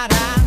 not da.